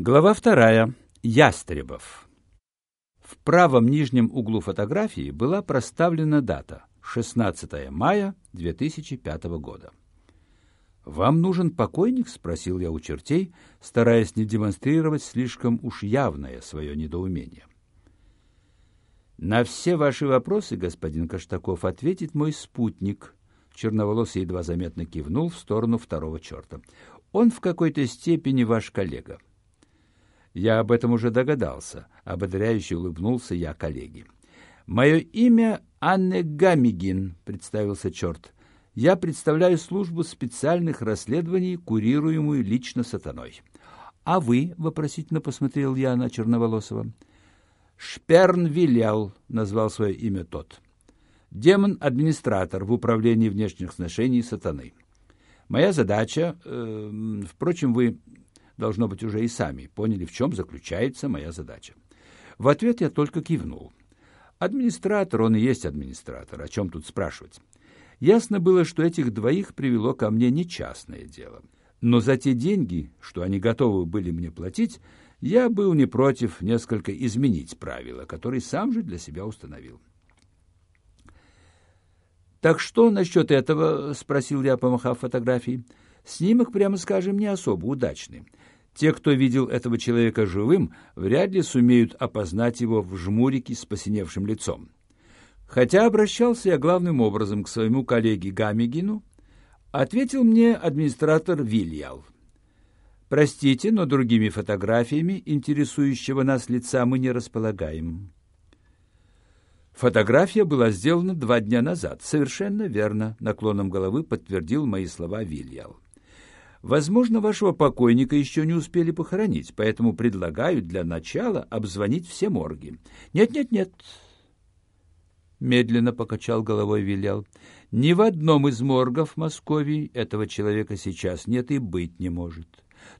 Глава вторая. Ястребов. В правом нижнем углу фотографии была проставлена дата – 16 мая 2005 года. «Вам нужен покойник?» – спросил я у чертей, стараясь не демонстрировать слишком уж явное свое недоумение. «На все ваши вопросы, господин Каштаков, ответит мой спутник». Черноволосый едва заметно кивнул в сторону второго черта. «Он в какой-то степени ваш коллега». Я об этом уже догадался, ободряюще улыбнулся я коллеге. «Мое имя Анне Гамигин», — представился черт. «Я представляю службу специальных расследований, курируемую лично сатаной». «А вы?» — вопросительно посмотрел я на Черноволосова. «Шперн Вилял», — назвал свое имя тот. «Демон-администратор в управлении внешних отношений сатаны. Моя задача... Э, впрочем, вы должно быть, уже и сами поняли, в чем заключается моя задача. В ответ я только кивнул. Администратор, он и есть администратор, о чем тут спрашивать. Ясно было, что этих двоих привело ко мне не частное дело. Но за те деньги, что они готовы были мне платить, я был не против несколько изменить правила, которые сам же для себя установил. «Так что насчет этого?» — спросил я, помахав фотографией. «Снимок, прямо скажем, не особо удачный. Те, кто видел этого человека живым, вряд ли сумеют опознать его в жмурике с посиневшим лицом. Хотя обращался я главным образом к своему коллеге Гамигину, ответил мне администратор Вильял. «Простите, но другими фотографиями интересующего нас лица мы не располагаем». Фотография была сделана два дня назад. Совершенно верно, наклоном головы подтвердил мои слова Вильял. Возможно, вашего покойника еще не успели похоронить, поэтому предлагаю для начала обзвонить все морги. Нет-нет-нет. Медленно покачал головой Вилял. Ни в одном из моргов Москвы этого человека сейчас нет и быть не может.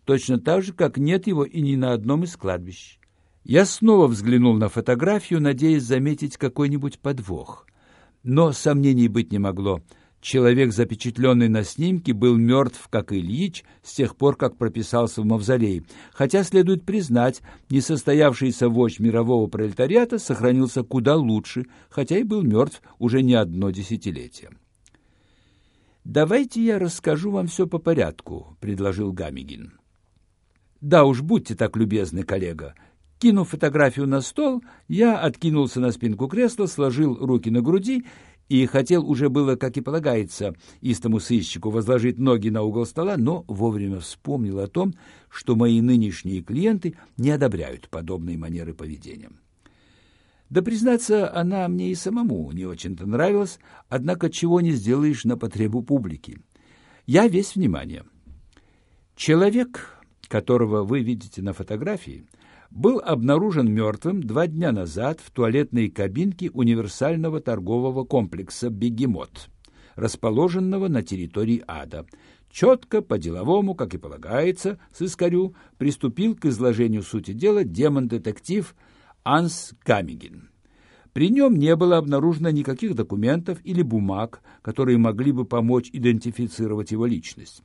Точно так же, как нет его и ни на одном из кладбищ. Я снова взглянул на фотографию, надеясь заметить какой-нибудь подвох. Но сомнений быть не могло. Человек, запечатленный на снимке, был мертв, как Ильич, с тех пор, как прописался в мавзолей. Хотя, следует признать, несостоявшийся вождь мирового пролетариата сохранился куда лучше, хотя и был мертв уже не одно десятилетие. «Давайте я расскажу вам все по порядку», — предложил Гамигин. «Да уж, будьте так любезны, коллега». Кинув фотографию на стол, я откинулся на спинку кресла, сложил руки на груди и хотел уже было, как и полагается, истому сыщику возложить ноги на угол стола, но вовремя вспомнил о том, что мои нынешние клиенты не одобряют подобной манеры поведения. Да, признаться, она мне и самому не очень-то нравилась, однако чего не сделаешь на потребу публики. Я весь внимание. Человек, которого вы видите на фотографии — был обнаружен мертвым два дня назад в туалетной кабинке универсального торгового комплекса «Бегемот», расположенного на территории ада. Четко, по-деловому, как и полагается, сыскарю приступил к изложению сути дела демон-детектив Анс Камигин. При нем не было обнаружено никаких документов или бумаг, которые могли бы помочь идентифицировать его личность.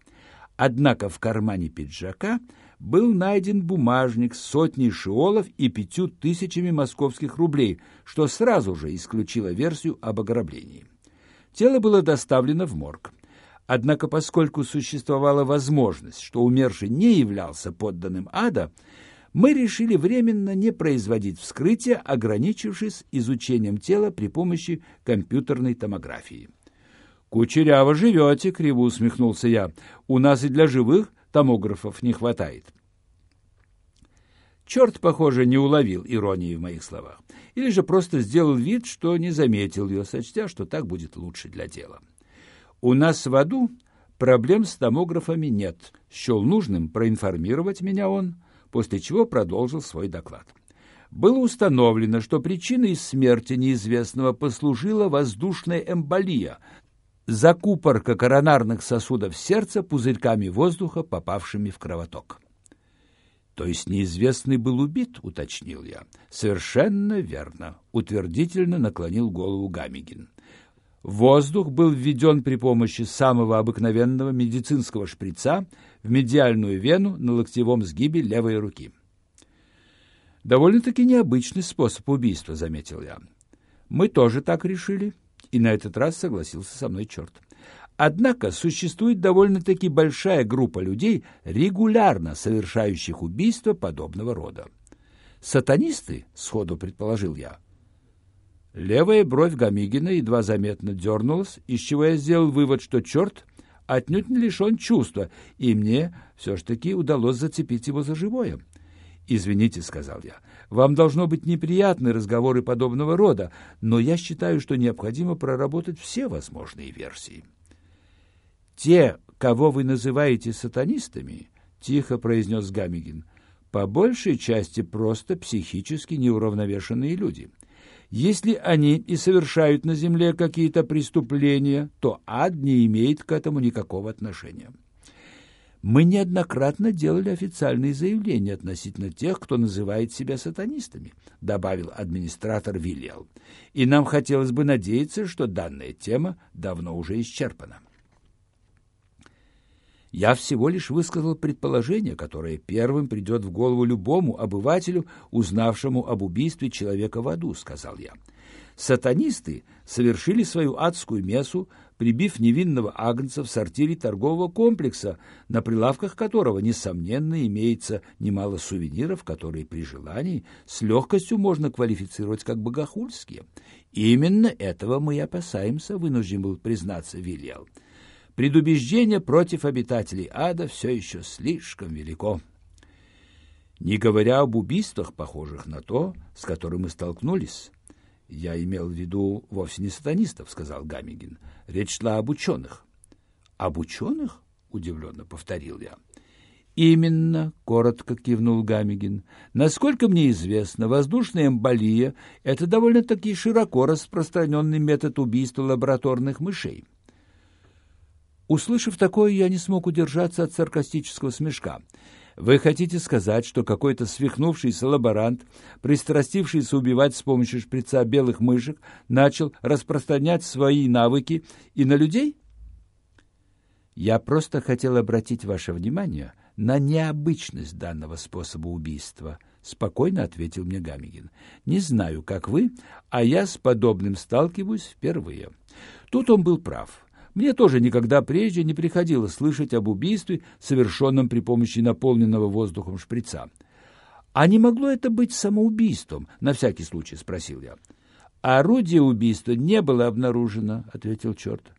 Однако в кармане пиджака был найден бумажник с сотней шиолов и пятью тысячами московских рублей, что сразу же исключило версию об ограблении. Тело было доставлено в морг. Однако, поскольку существовала возможность, что умерший не являлся подданным ада, мы решили временно не производить вскрытие, ограничившись изучением тела при помощи компьютерной томографии. «Кучеряво живете», — криво усмехнулся я. «У нас и для живых томографов не хватает». Черт, похоже, не уловил иронии в моих словах, или же просто сделал вид, что не заметил ее, сочтя, что так будет лучше для дела. У нас в аду проблем с томографами нет. Счел нужным проинформировать меня он, после чего продолжил свой доклад. Было установлено, что причиной смерти неизвестного послужила воздушная эмболия, закупорка коронарных сосудов сердца пузырьками воздуха, попавшими в кровоток. То есть неизвестный был убит, уточнил я. Совершенно верно, утвердительно наклонил голову Гамигин. Воздух был введен при помощи самого обыкновенного медицинского шприца в медиальную вену на локтевом сгибе левой руки. «Довольно-таки необычный способ убийства», — заметил я. «Мы тоже так решили», и на этот раз согласился со мной черт. Однако существует довольно-таки большая группа людей, регулярно совершающих убийства подобного рода. «Сатанисты?» — сходу предположил я. Левая бровь Гамигина едва заметно дернулась, из чего я сделал вывод, что черт отнюдь не лишен чувства, и мне все ж таки удалось зацепить его за живое. «Извините», — сказал я, — «вам должно быть неприятны разговоры подобного рода, но я считаю, что необходимо проработать все возможные версии». «Те, кого вы называете сатанистами», — тихо произнес Гамигин, — «по большей части просто психически неуравновешенные люди». Если они и совершают на земле какие-то преступления, то ад не имеет к этому никакого отношения. Мы неоднократно делали официальные заявления относительно тех, кто называет себя сатанистами, добавил администратор Вильял. И нам хотелось бы надеяться, что данная тема давно уже исчерпана. Я всего лишь высказал предположение, которое первым придет в голову любому обывателю, узнавшему об убийстве человека в аду, — сказал я. Сатанисты совершили свою адскую мессу, прибив невинного агнца в сортире торгового комплекса, на прилавках которого, несомненно, имеется немало сувениров, которые при желании с легкостью можно квалифицировать как богохульские. Именно этого мы и опасаемся, вынужден был признаться Вильял предубеждение против обитателей ада все еще слишком велико. Не говоря об убийствах, похожих на то, с которым мы столкнулись, я имел в виду вовсе не сатанистов, сказал Гамигин. Речь шла об ученых. Об ученых? удивленно повторил я. Именно, коротко кивнул Гамигин. Насколько мне известно, воздушная эмболия это довольно-таки широко распространенный метод убийства лабораторных мышей. Услышав такое, я не смог удержаться от саркастического смешка. Вы хотите сказать, что какой-то свихнувшийся лаборант, пристрастившийся убивать с помощью шприца белых мышек, начал распространять свои навыки и на людей? Я просто хотел обратить ваше внимание на необычность данного способа убийства, спокойно ответил мне Гамигин. Не знаю, как вы, а я с подобным сталкиваюсь впервые. Тут он был прав. Мне тоже никогда прежде не приходилось слышать об убийстве, совершенном при помощи наполненного воздухом шприца. «А не могло это быть самоубийством?» — на всякий случай спросил я. «Орудие убийства не было обнаружено», — ответил черт.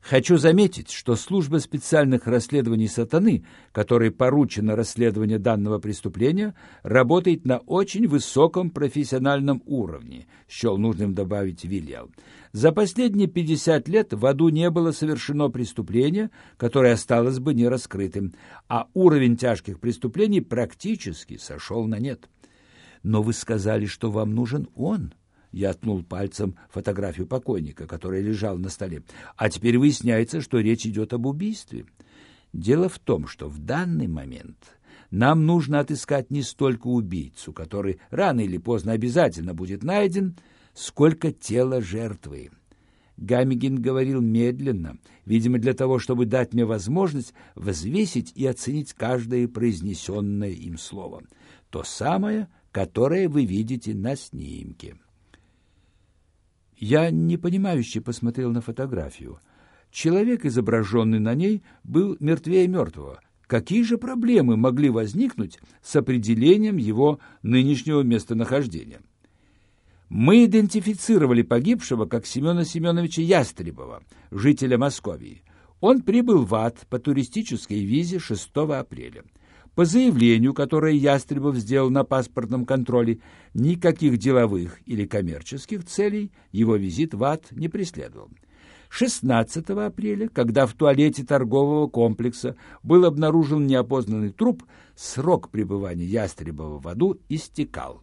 Хочу заметить, что служба специальных расследований сатаны, которой поручено расследование данного преступления, работает на очень высоком профессиональном уровне, счел нужным добавить Вильял. За последние 50 лет в аду не было совершено преступления, которое осталось бы нераскрытым, а уровень тяжких преступлений практически сошел на нет. Но вы сказали, что вам нужен он, я ткнул пальцем фотографию покойника, которая лежала на столе. А теперь выясняется, что речь идет об убийстве. Дело в том, что в данный момент нам нужно отыскать не столько убийцу, который рано или поздно обязательно будет найден, сколько тело жертвы. Гамигин говорил медленно, видимо, для того, чтобы дать мне возможность взвесить и оценить каждое произнесенное им слово. То самое, которое вы видите на снимке. Я непонимающе посмотрел на фотографию. Человек, изображенный на ней, был мертвее мертвого. Какие же проблемы могли возникнуть с определением его нынешнего местонахождения? Мы идентифицировали погибшего как Семена Семеновича Ястребова, жителя Московии. Он прибыл в ад по туристической визе 6 апреля. По заявлению, которое Ястребов сделал на паспортном контроле, никаких деловых или коммерческих целей его визит в ад не преследовал. 16 апреля, когда в туалете торгового комплекса был обнаружен неопознанный труп, срок пребывания Ястребова в аду истекал.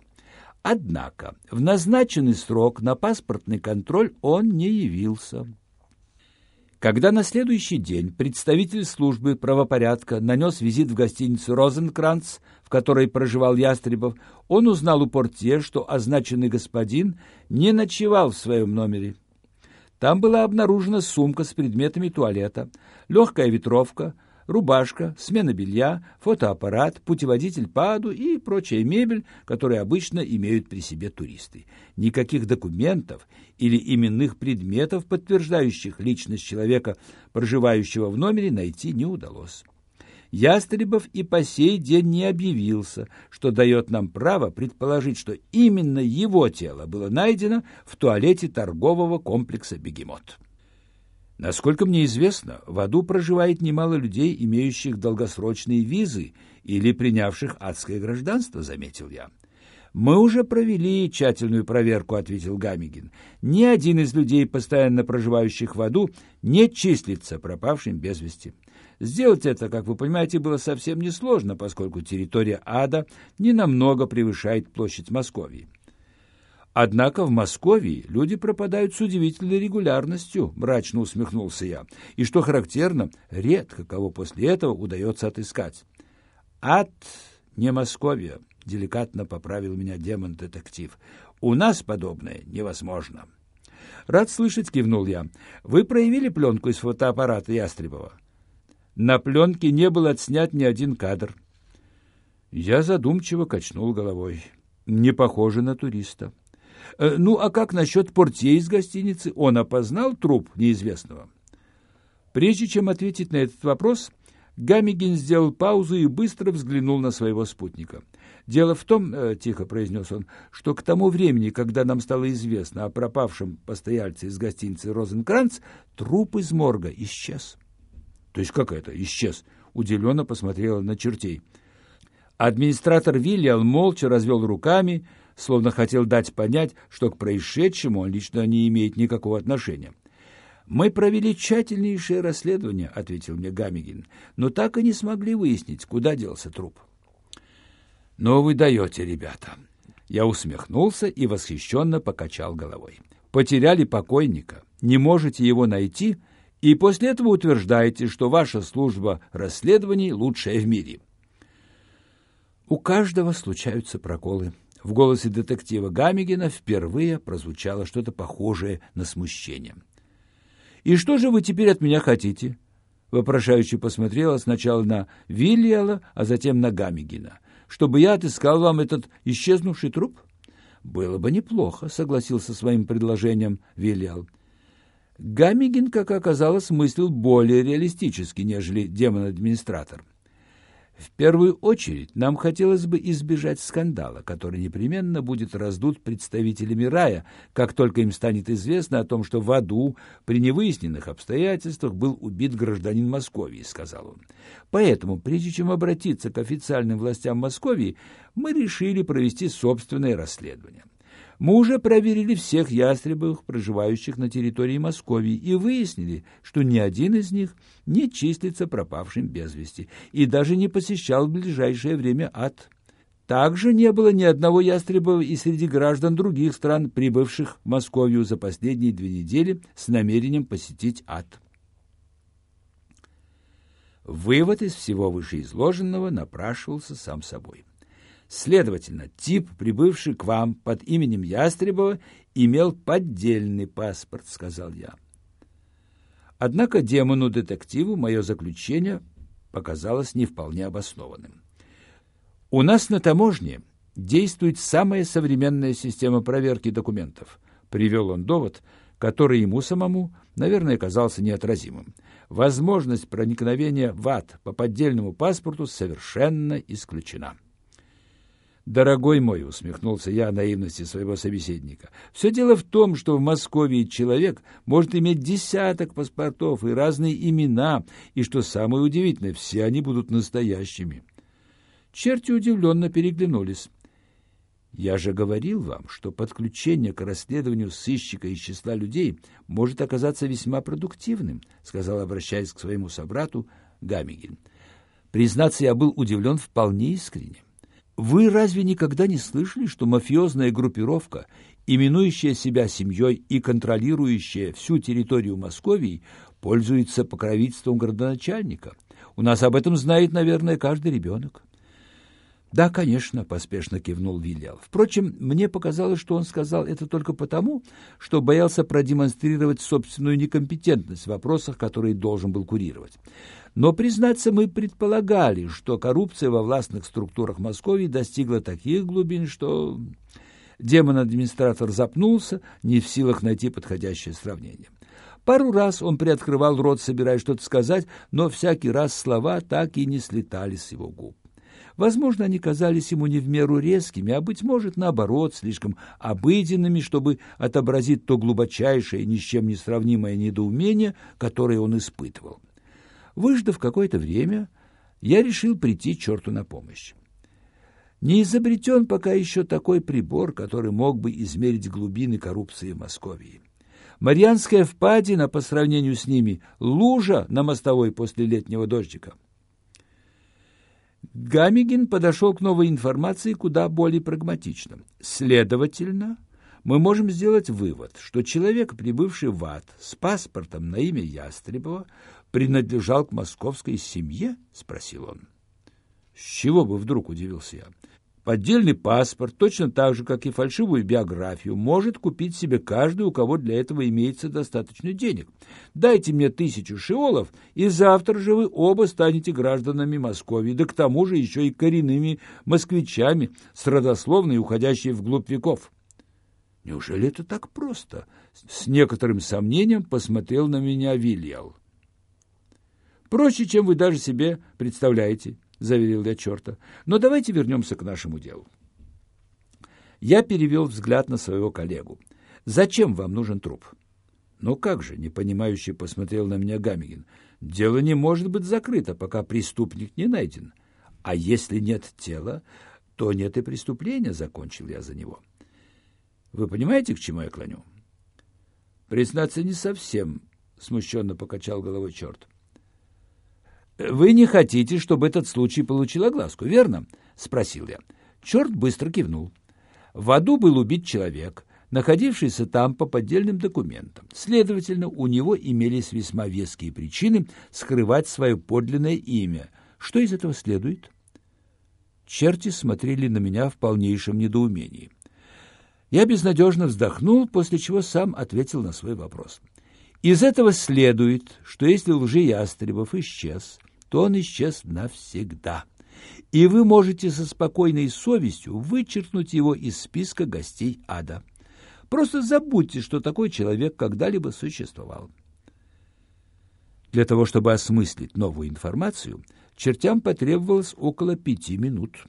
Однако в назначенный срок на паспортный контроль он не явился. Когда на следующий день представитель службы правопорядка нанес визит в гостиницу «Розенкранц», в которой проживал Ястребов, он узнал у портье, что означенный господин не ночевал в своем номере. Там была обнаружена сумка с предметами туалета, легкая ветровка, рубашка, смена белья, фотоаппарат, путеводитель по аду и прочая мебель, которые обычно имеют при себе туристы. Никаких документов или именных предметов, подтверждающих личность человека, проживающего в номере, найти не удалось. Ястребов и по сей день не объявился, что дает нам право предположить, что именно его тело было найдено в туалете торгового комплекса «Бегемот». Насколько мне известно, в аду проживает немало людей, имеющих долгосрочные визы или принявших адское гражданство, заметил я. «Мы уже провели тщательную проверку», — ответил Гамигин. «Ни один из людей, постоянно проживающих в аду, не числится пропавшим без вести. Сделать это, как вы понимаете, было совсем несложно, поскольку территория ада ненамного превышает площадь Московии. Однако в Москве люди пропадают с удивительной регулярностью, мрачно усмехнулся я. И что характерно, редко кого после этого удается отыскать. Ад не Московия, деликатно поправил меня демон-детектив. У нас подобное невозможно. Рад слышать, кивнул я. Вы проявили пленку из фотоаппарата Ястребова? На пленке не был отснят ни один кадр. Я задумчиво качнул головой. Не похоже на туриста. Э, ну, а как насчет портье из гостиницы? Он опознал труп неизвестного? Прежде чем ответить на этот вопрос, Гамигин сделал паузу и быстро взглянул на своего спутника. «Дело в том, э, — тихо произнес он, — что к тому времени, когда нам стало известно о пропавшем постояльце из гостиницы «Розенкранц», труп из морга исчез». «То есть как это исчез?» — удивленно посмотрела на чертей. Администратор Вильял молча развел руками, — словно хотел дать понять, что к происшедшему он лично не имеет никакого отношения. «Мы провели тщательнейшее расследование», — ответил мне Гамигин, «но так и не смогли выяснить, куда делся труп». «Но вы даете, ребята». Я усмехнулся и восхищенно покачал головой. «Потеряли покойника, не можете его найти, и после этого утверждаете, что ваша служба расследований лучшая в мире». У каждого случаются проколы, в голосе детектива Гамигина впервые прозвучало что-то похожее на смущение. «И что же вы теперь от меня хотите?» Вопрошающе посмотрела сначала на Вильяла, а затем на Гамигина. «Чтобы я отыскал вам этот исчезнувший труп?» «Было бы неплохо», — согласился своим предложением Вильял. Гамигин, как оказалось, мыслил более реалистически, нежели демон-администратор. В первую очередь нам хотелось бы избежать скандала, который непременно будет раздут представителями рая, как только им станет известно о том, что в аду при невыясненных обстоятельствах был убит гражданин Московии, сказал он. Поэтому, прежде чем обратиться к официальным властям Московии, мы решили провести собственное расследование. Мы уже проверили всех ястребовых, проживающих на территории Москвы, и выяснили, что ни один из них не числится пропавшим без вести и даже не посещал в ближайшее время ад. Также не было ни одного ястреба и среди граждан других стран, прибывших в Московию за последние две недели с намерением посетить ад. Вывод из всего вышеизложенного напрашивался сам собой. Следовательно, тип, прибывший к вам под именем Ястребова, имел поддельный паспорт, сказал я. Однако демону-детективу мое заключение показалось не вполне обоснованным. У нас на таможне действует самая современная система проверки документов. Привел он довод, который ему самому, наверное, казался неотразимым. Возможность проникновения в ад по поддельному паспорту совершенно исключена. «Дорогой мой», — усмехнулся я наивности своего собеседника, «все дело в том, что в Москве человек может иметь десяток паспортов и разные имена, и, что самое удивительное, все они будут настоящими». Черти удивленно переглянулись. «Я же говорил вам, что подключение к расследованию сыщика из числа людей может оказаться весьма продуктивным», сказал, обращаясь к своему собрату Гамигин. «Признаться, я был удивлен вполне искренне. Вы разве никогда не слышали, что мафиозная группировка, именующая себя семьей и контролирующая всю территорию Московии, пользуется покровительством городоначальника? У нас об этом знает, наверное, каждый ребенок. «Да, конечно», — поспешно кивнул Вильял. Впрочем, мне показалось, что он сказал это только потому, что боялся продемонстрировать собственную некомпетентность в вопросах, которые должен был курировать. Но, признаться, мы предполагали, что коррупция во властных структурах Москвы достигла таких глубин, что... Демон-администратор запнулся, не в силах найти подходящее сравнение. Пару раз он приоткрывал рот, собираясь что-то сказать, но всякий раз слова так и не слетали с его губ. Возможно, они казались ему не в меру резкими, а, быть может, наоборот, слишком обыденными, чтобы отобразить то глубочайшее, ни с чем не сравнимое недоумение, которое он испытывал. Выждав какое-то время, я решил прийти черту на помощь. Не изобретен пока еще такой прибор, который мог бы измерить глубины коррупции в Москве. Марианская впадина по сравнению с ними – лужа на мостовой после летнего дождика. Гамигин подошел к новой информации куда более прагматично. Следовательно, мы можем сделать вывод, что человек, прибывший в ад с паспортом на имя Ястребова, принадлежал к московской семье? — спросил он. — С чего бы вдруг, — удивился я. Поддельный паспорт, точно так же, как и фальшивую биографию, может купить себе каждый, у кого для этого имеется достаточно денег. Дайте мне тысячу шиолов, и завтра же вы оба станете гражданами Москвы, да к тому же еще и коренными москвичами, с родословной, уходящей вглубь веков. Неужели это так просто? С некоторым сомнением посмотрел на меня Вильял. Проще, чем вы даже себе представляете. — заверил я черта. «Но давайте вернемся к нашему делу». Я перевел взгляд на своего коллегу. «Зачем вам нужен труп?» «Ну как же», — непонимающе посмотрел на меня Гамигин. «Дело не может быть закрыто, пока преступник не найден. А если нет тела, то нет и преступления», — закончил я за него. «Вы понимаете, к чему я клоню?» «Признаться, не совсем», — смущенно покачал головой черт. «Вы не хотите, чтобы этот случай получил огласку, верно?» — спросил я. Черт быстро кивнул. В аду был убит человек, находившийся там по поддельным документам. Следовательно, у него имелись весьма веские причины скрывать свое подлинное имя. Что из этого следует? Черти смотрели на меня в полнейшем недоумении. Я безнадежно вздохнул, после чего сам ответил на свой вопрос. Из этого следует, что если лжеястребов исчез, то он исчез навсегда. И вы можете со спокойной совестью вычеркнуть его из списка гостей ада. Просто забудьте, что такой человек когда-либо существовал. Для того, чтобы осмыслить новую информацию, чертям потребовалось около пяти минут.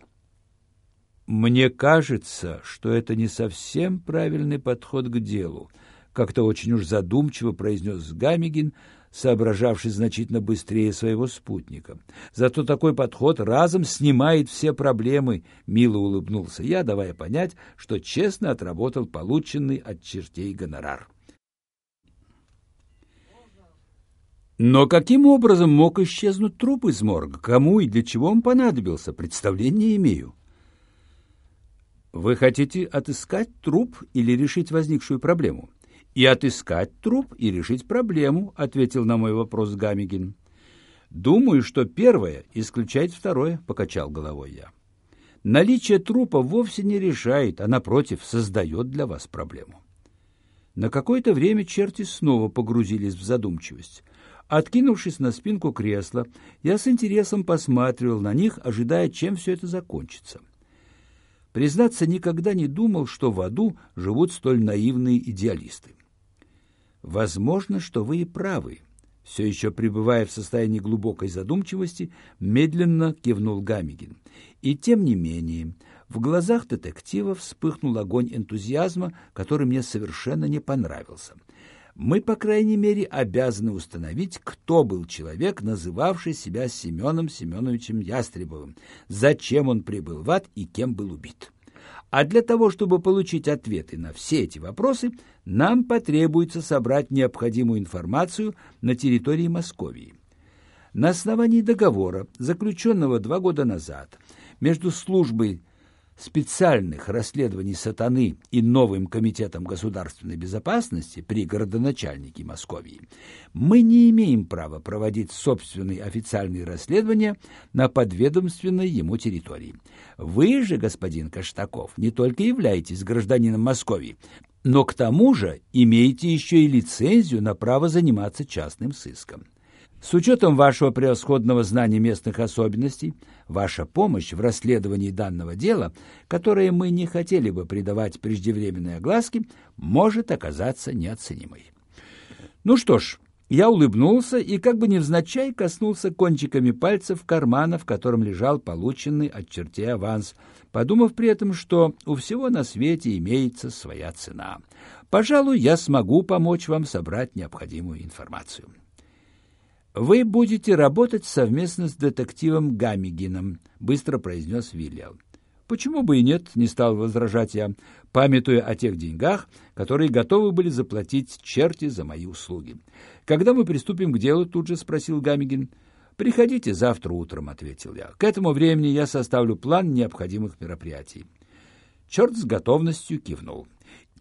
«Мне кажется, что это не совсем правильный подход к делу», как-то очень уж задумчиво произнес Гамигин, соображавший значительно быстрее своего спутника. Зато такой подход разом снимает все проблемы, мило улыбнулся я, давая понять, что честно отработал полученный от чертей гонорар. Но каким образом мог исчезнуть труп из морга? Кому и для чего он понадобился? Представления имею. Вы хотите отыскать труп или решить возникшую проблему? И отыскать труп и решить проблему, ответил на мой вопрос Гамигин. Думаю, что первое исключает второе, покачал головой я. Наличие трупа вовсе не решает, а напротив создает для вас проблему. На какое-то время черти снова погрузились в задумчивость. Откинувшись на спинку кресла, я с интересом посматривал на них, ожидая, чем все это закончится. Признаться, никогда не думал, что в аду живут столь наивные идеалисты. Возможно, что вы и правы. Все еще пребывая в состоянии глубокой задумчивости, медленно кивнул Гамигин. И тем не менее, в глазах детектива вспыхнул огонь энтузиазма, который мне совершенно не понравился. Мы, по крайней мере, обязаны установить, кто был человек, называвший себя Семеном Семеновичем Ястребовым, зачем он прибыл в ад и кем был убит. А для того, чтобы получить ответы на все эти вопросы, нам потребуется собрать необходимую информацию на территории Московии. На основании договора, заключенного два года назад между службой специальных расследований сатаны и новым комитетом государственной безопасности при городоначальнике Московии, мы не имеем права проводить собственные официальные расследования на подведомственной ему территории. Вы же, господин Каштаков, не только являетесь гражданином Московии, но к тому же имеете еще и лицензию на право заниматься частным сыском. С учетом вашего превосходного знания местных особенностей, ваша помощь в расследовании данного дела, которое мы не хотели бы придавать преждевременной огласке, может оказаться неоценимой. Ну что ж, я улыбнулся и как бы невзначай коснулся кончиками пальцев кармана, в котором лежал полученный от чертей аванс, подумав при этом, что у всего на свете имеется своя цена. Пожалуй, я смогу помочь вам собрать необходимую информацию. «Вы будете работать совместно с детективом Гамигином», — быстро произнес Вильям. «Почему бы и нет?» — не стал возражать я, памятуя о тех деньгах, которые готовы были заплатить черти за мои услуги. «Когда мы приступим к делу?» — тут же спросил Гамигин. «Приходите завтра утром», — ответил я. «К этому времени я составлю план необходимых мероприятий». Черт с готовностью кивнул.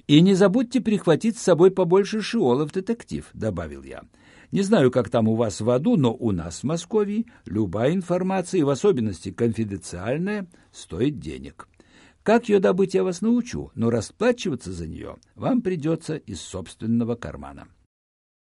«И не забудьте прихватить с собой побольше шиолов, детектив», — добавил я. Не знаю, как там у вас в аду, но у нас в Москве любая информация, в особенности конфиденциальная, стоит денег. Как ее добыть, я вас научу, но расплачиваться за нее вам придется из собственного кармана.